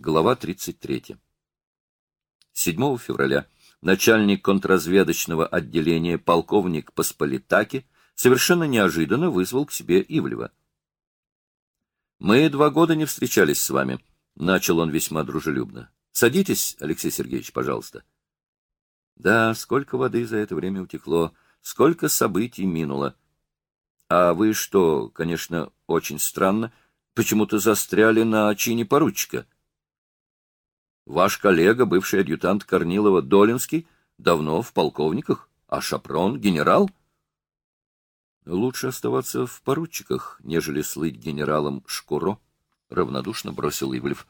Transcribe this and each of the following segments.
Глава 33. 7 февраля начальник контрразведочного отделения полковник Посполитаки совершенно неожиданно вызвал к себе Ивлева. «Мы два года не встречались с вами», — начал он весьма дружелюбно. «Садитесь, Алексей Сергеевич, пожалуйста». Да, сколько воды за это время утекло, сколько событий минуло. А вы что, конечно, очень странно, почему-то застряли на чине поручика. Ваш коллега, бывший адъютант Корнилова Долинский, давно в полковниках, а Шапрон — генерал. Лучше оставаться в поручиках, нежели слыть генералом Шкуро, — равнодушно бросил Ивлев.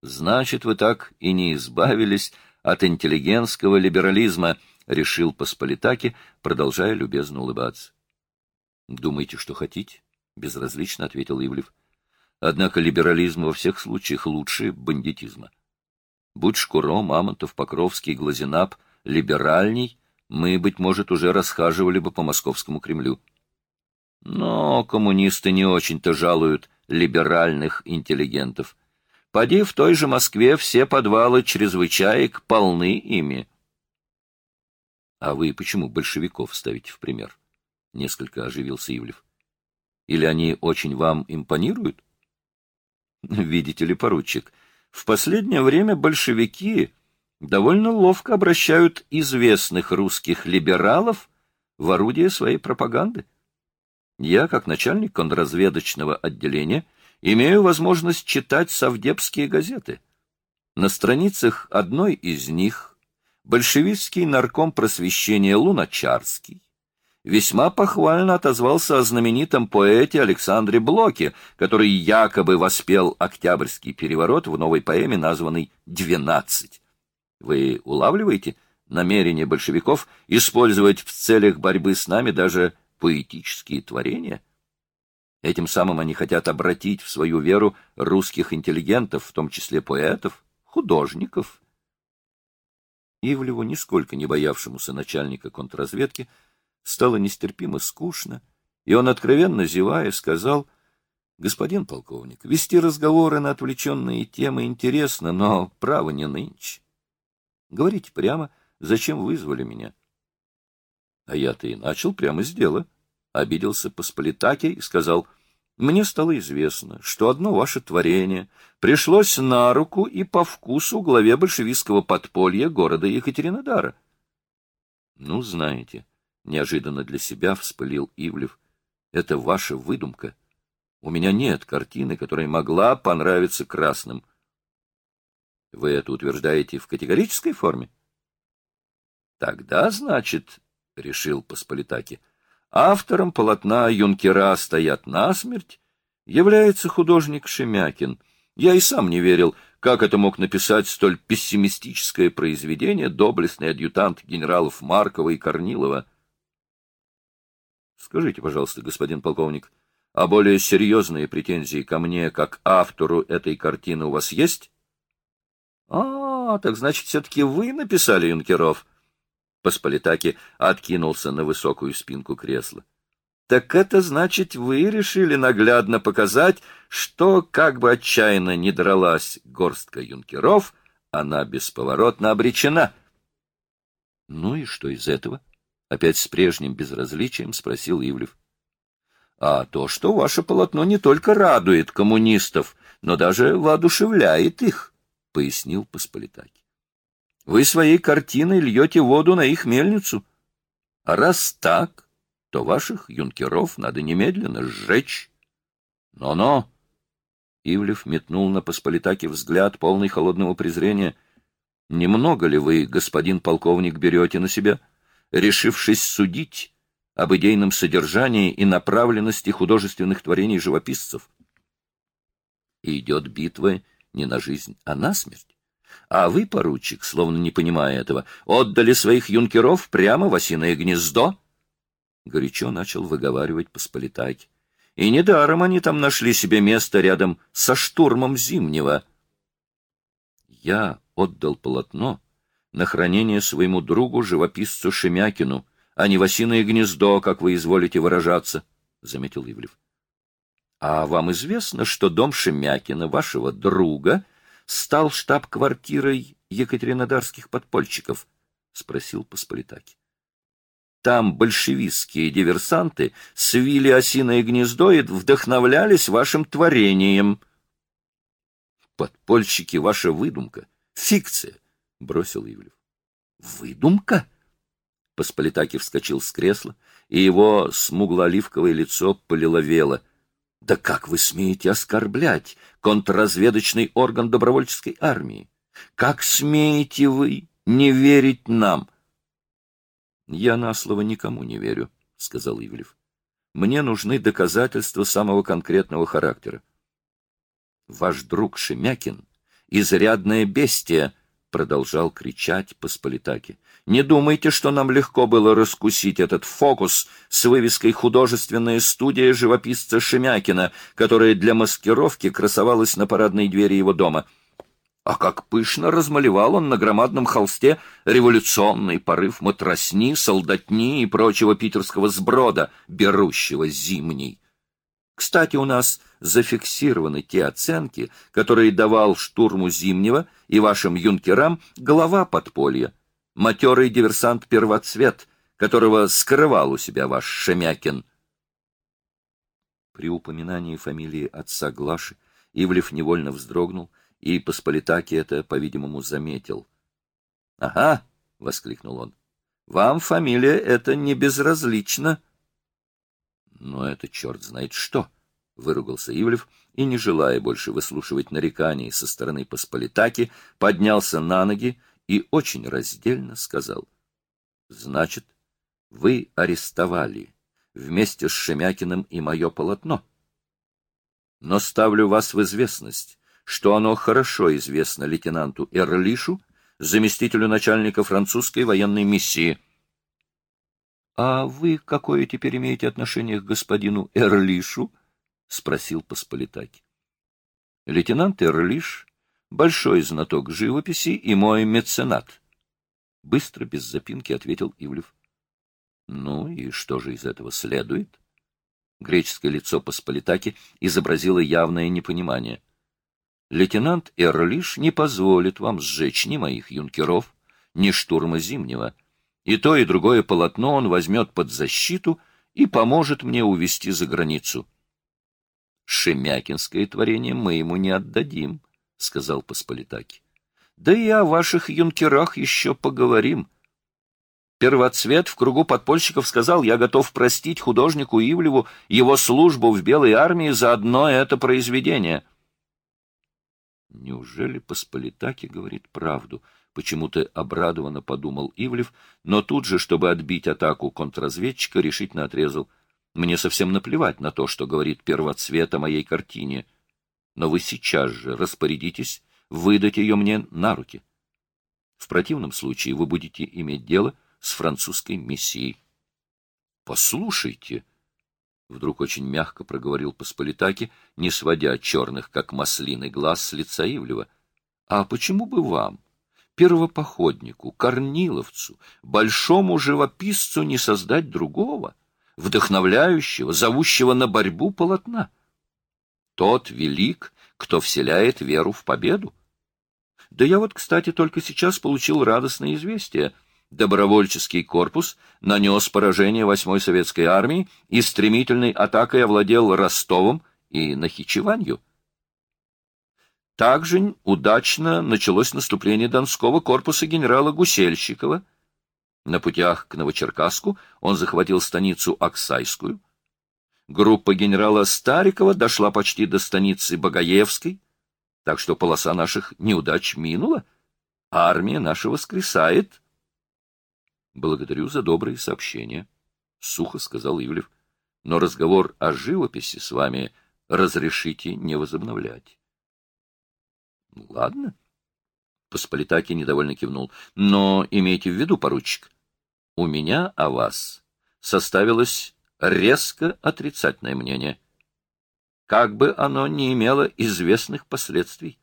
Значит, вы так и не избавились от интеллигентского либерализма, — решил Посполитаки, продолжая любезно улыбаться. — Думаете, что хотите? — безразлично ответил Ивлев. — Однако либерализм во всех случаях лучше бандитизма. Будь Шкуро, Мамонтов, Покровский, Глазенап либеральней, мы, быть может, уже расхаживали бы по московскому Кремлю. Но коммунисты не очень-то жалуют либеральных интеллигентов. Поди в той же Москве все подвалы чрезвычаек полны ими. — А вы почему большевиков ставите в пример? — несколько оживился Ивлев. — Или они очень вам импонируют? — Видите ли, поручик, в последнее время большевики довольно ловко обращают известных русских либералов в орудие своей пропаганды. Я, как начальник контрразведочного отделения, имею возможность читать совдепские газеты. На страницах одной из них большевистский нарком просвещения Луначарский весьма похвально отозвался о знаменитом поэте Александре Блоке, который якобы воспел Октябрьский переворот в новой поэме, названной «Двенадцать». Вы улавливаете намерение большевиков использовать в целях борьбы с нами даже поэтические творения? Этим самым они хотят обратить в свою веру русских интеллигентов, в том числе поэтов, художников. Ивлеву, нисколько не боявшемуся начальника контрразведки, стало нестерпимо скучно, и он, откровенно зевая, сказал, «Господин полковник, вести разговоры на отвлеченные темы интересно, но право не нынче. Говорите прямо, зачем вызвали меня?» А я-то и начал прямо с дела. Обиделся Посполитаки и сказал, мне стало известно, что одно ваше творение пришлось на руку и по вкусу главе большевистского подполья города Екатеринодара. — Ну, знаете, — неожиданно для себя вспылил Ивлев, — это ваша выдумка. У меня нет картины, которая могла понравиться красным. — Вы это утверждаете в категорической форме? — Тогда, значит, — решил Посполитаки, — Автором полотна «Юнкера стоят насмерть» является художник Шемякин. Я и сам не верил, как это мог написать столь пессимистическое произведение доблестный адъютант генералов Маркова и Корнилова. Скажите, пожалуйста, господин полковник, а более серьезные претензии ко мне, как автору этой картины, у вас есть? — А, так значит, все-таки вы написали Юнкеров? — Посполитаки откинулся на высокую спинку кресла. — Так это значит, вы решили наглядно показать, что, как бы отчаянно не дралась горстка юнкеров, она бесповоротно обречена. — Ну и что из этого? — опять с прежним безразличием спросил Ивлев. — А то, что ваше полотно не только радует коммунистов, но даже воодушевляет их, — пояснил Посполитаки. Вы своей картиной льете воду на их мельницу. А раз так, то ваших юнкеров надо немедленно сжечь. Но-но! Ивлев метнул на Посполитаке взгляд, полный холодного презрения. Немного ли вы, господин полковник, берете на себя, решившись судить об идейном содержании и направленности художественных творений живописцев? И идет битва не на жизнь, а на смерть. А вы, поручик, словно не понимая этого, отдали своих юнкеров прямо в осиное гнездо? Горячо начал выговаривать Посполитаки. И недаром они там нашли себе место рядом со штурмом Зимнего. Я отдал полотно на хранение своему другу, живописцу Шемякину, а не в осиное гнездо, как вы изволите выражаться, — заметил Ивлев. — А вам известно, что дом Шемякина, вашего друга, — стал штаб-квартирой екатеринодарских подпольщиков? — спросил Посполитаки. Там большевистские диверсанты свили осиное гнездо и вдохновлялись вашим творением. Подпольщики — ваша выдумка, фикция, — бросил Ивлев. Выдумка? Посполитаки вскочил с кресла, и его смугло-оливковое лицо полиловело. Да как вы смеете оскорблять контрразведочный орган добровольческой армии? Как смеете вы не верить нам? —— Я на слово никому не верю, — сказал Ивлев. — Мне нужны доказательства самого конкретного характера. — Ваш друг Шемякин — изрядное бестие, — продолжал кричать Посполитаки. — Не думайте, что нам легко было раскусить этот фокус с вывеской «Художественная студия живописца Шемякина», которая для маскировки красовалась на парадной двери его дома — а как пышно размалевал он на громадном холсте революционный порыв матросни, солдатни и прочего питерского сброда, берущего зимний. Кстати, у нас зафиксированы те оценки, которые давал штурму Зимнего и вашим юнкерам глава подполья, матерый диверсант Первоцвет, которого скрывал у себя ваш Шемякин. При упоминании фамилии отца Глаши Ивлев невольно вздрогнул, и Посполитаки это, по-видимому, заметил. — Ага, — воскликнул он, — вам фамилия эта не безразлична. — Но это черт знает что, — выругался Ивлев, и, не желая больше выслушивать нареканий со стороны Посполитаки, поднялся на ноги и очень раздельно сказал. — Значит, вы арестовали вместе с Шемякиным и мое полотно. Но ставлю вас в известность, что оно хорошо известно лейтенанту Эрлишу, заместителю начальника французской военной миссии. — А вы какое теперь имеете отношение к господину Эрлишу? — спросил Посполитаки. — Лейтенант Эрлиш — большой знаток живописи и мой меценат. Быстро, без запинки, ответил Ивлев. — Ну и что же из этого следует? Греческое лицо Посполитаки изобразило явное непонимание лейтенант Эрлиш не позволит вам сжечь ни моих юнкеров, ни штурма Зимнего. И то, и другое полотно он возьмет под защиту и поможет мне увести за границу. — Шемякинское творение мы ему не отдадим, — сказал Посполитаки. — Да и о ваших юнкерах еще поговорим. Первоцвет в кругу подпольщиков сказал, я готов простить художнику Ивлеву его службу в Белой армии за одно это произведение — Неужели Посполитаки говорит правду? Почему-то обрадованно подумал Ивлев, но тут же, чтобы отбить атаку контрразведчика, решительно отрезал. Мне совсем наплевать на то, что говорит первоцвет о моей картине. Но вы сейчас же распорядитесь выдать ее мне на руки. В противном случае вы будете иметь дело с французской миссией. — Послушайте, — Вдруг очень мягко проговорил Посполитаки, не сводя черных, как маслины, глаз с лица Ивлева. — А почему бы вам, первопоходнику, корниловцу, большому живописцу не создать другого, вдохновляющего, зовущего на борьбу полотна? Тот велик, кто вселяет веру в победу. Да я вот, кстати, только сейчас получил радостное известие — добровольческий корпус нанес поражение 8-й советской армии и стремительной атакой овладел Ростовом и Нахичеванью. Также удачно началось наступление Донского корпуса генерала Гусельщикова. На путях к Новочеркасску он захватил станицу Оксайскую. Группа генерала Старикова дошла почти до станицы Багаевской, так что полоса наших неудач минула, а армия наша воскресает — Благодарю за добрые сообщения, — сухо сказал Ивлев. — Но разговор о живописи с вами разрешите не возобновлять. — Ладно. Посполитаки недовольно кивнул. — Но имейте в виду, поручик, у меня о вас составилось резко отрицательное мнение. Как бы оно ни имело известных последствий.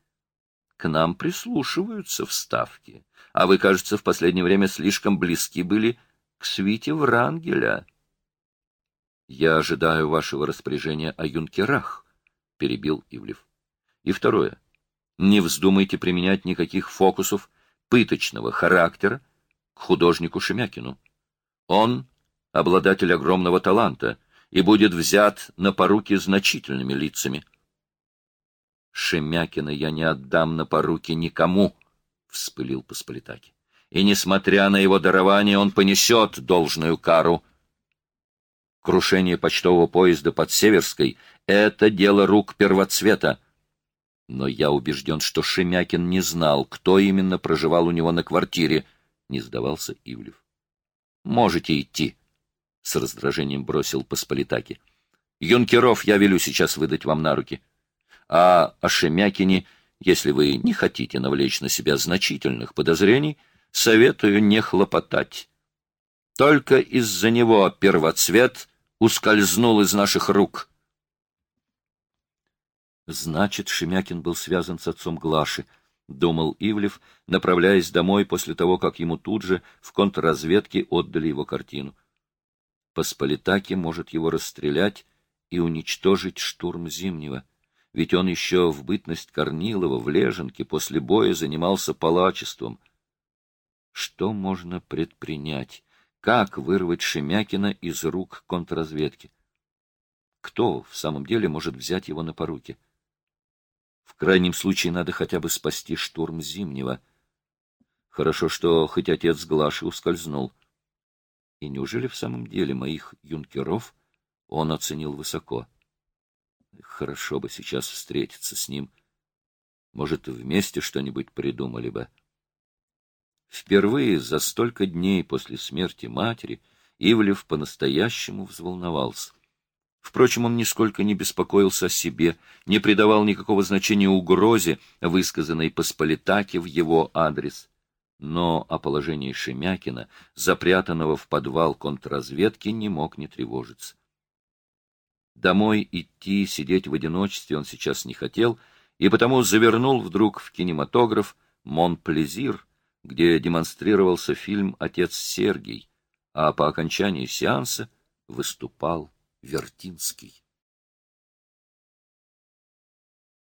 К нам прислушиваются в Ставке а вы, кажется, в последнее время слишком близки были к свите Врангеля. — Я ожидаю вашего распоряжения о юнкерах, — перебил Ивлев. — И второе. Не вздумайте применять никаких фокусов пыточного характера к художнику Шемякину. Он — обладатель огромного таланта и будет взят на поруки значительными лицами. Шемякина я не отдам на поруки никому, — вспылил Посполитаки. И, несмотря на его дарование, он понесет должную кару. Крушение почтового поезда под Северской — это дело рук первоцвета. Но я убежден, что Шемякин не знал, кто именно проживал у него на квартире, — не сдавался Ивлев. — Можете идти, — с раздражением бросил Посполитаки. — Юнкеров я велю сейчас выдать вам на руки. А о Шемякине, если вы не хотите навлечь на себя значительных подозрений, советую не хлопотать. Только из-за него первоцвет ускользнул из наших рук. — Значит, Шемякин был связан с отцом Глаши, — думал Ивлев, направляясь домой после того, как ему тут же в контрразведке отдали его картину. Посполитаки может его расстрелять и уничтожить штурм Зимнего, ведь он еще в бытность Корнилова в Леженке после боя занимался палачеством. Что можно предпринять? Как вырвать Шемякина из рук контрразведки? Кто в самом деле может взять его на поруки? — в крайнем случае надо хотя бы спасти штурм Зимнего. Хорошо, что хоть отец Глаши ускользнул. И неужели в самом деле моих юнкеров он оценил высоко? Хорошо бы сейчас встретиться с ним. Может, вместе что-нибудь придумали бы. Впервые за столько дней после смерти матери Ивлев по-настоящему взволновался. Впрочем, он нисколько не беспокоился о себе, не придавал никакого значения угрозе, высказанной Посполитаке в его адрес. Но о положении Шемякина, запрятанного в подвал контрразведки, не мог не тревожиться. Домой идти, сидеть в одиночестве он сейчас не хотел, и потому завернул вдруг в кинематограф «Монплезир», где демонстрировался фильм «Отец Сергий», а по окончании сеанса выступал Вертинский.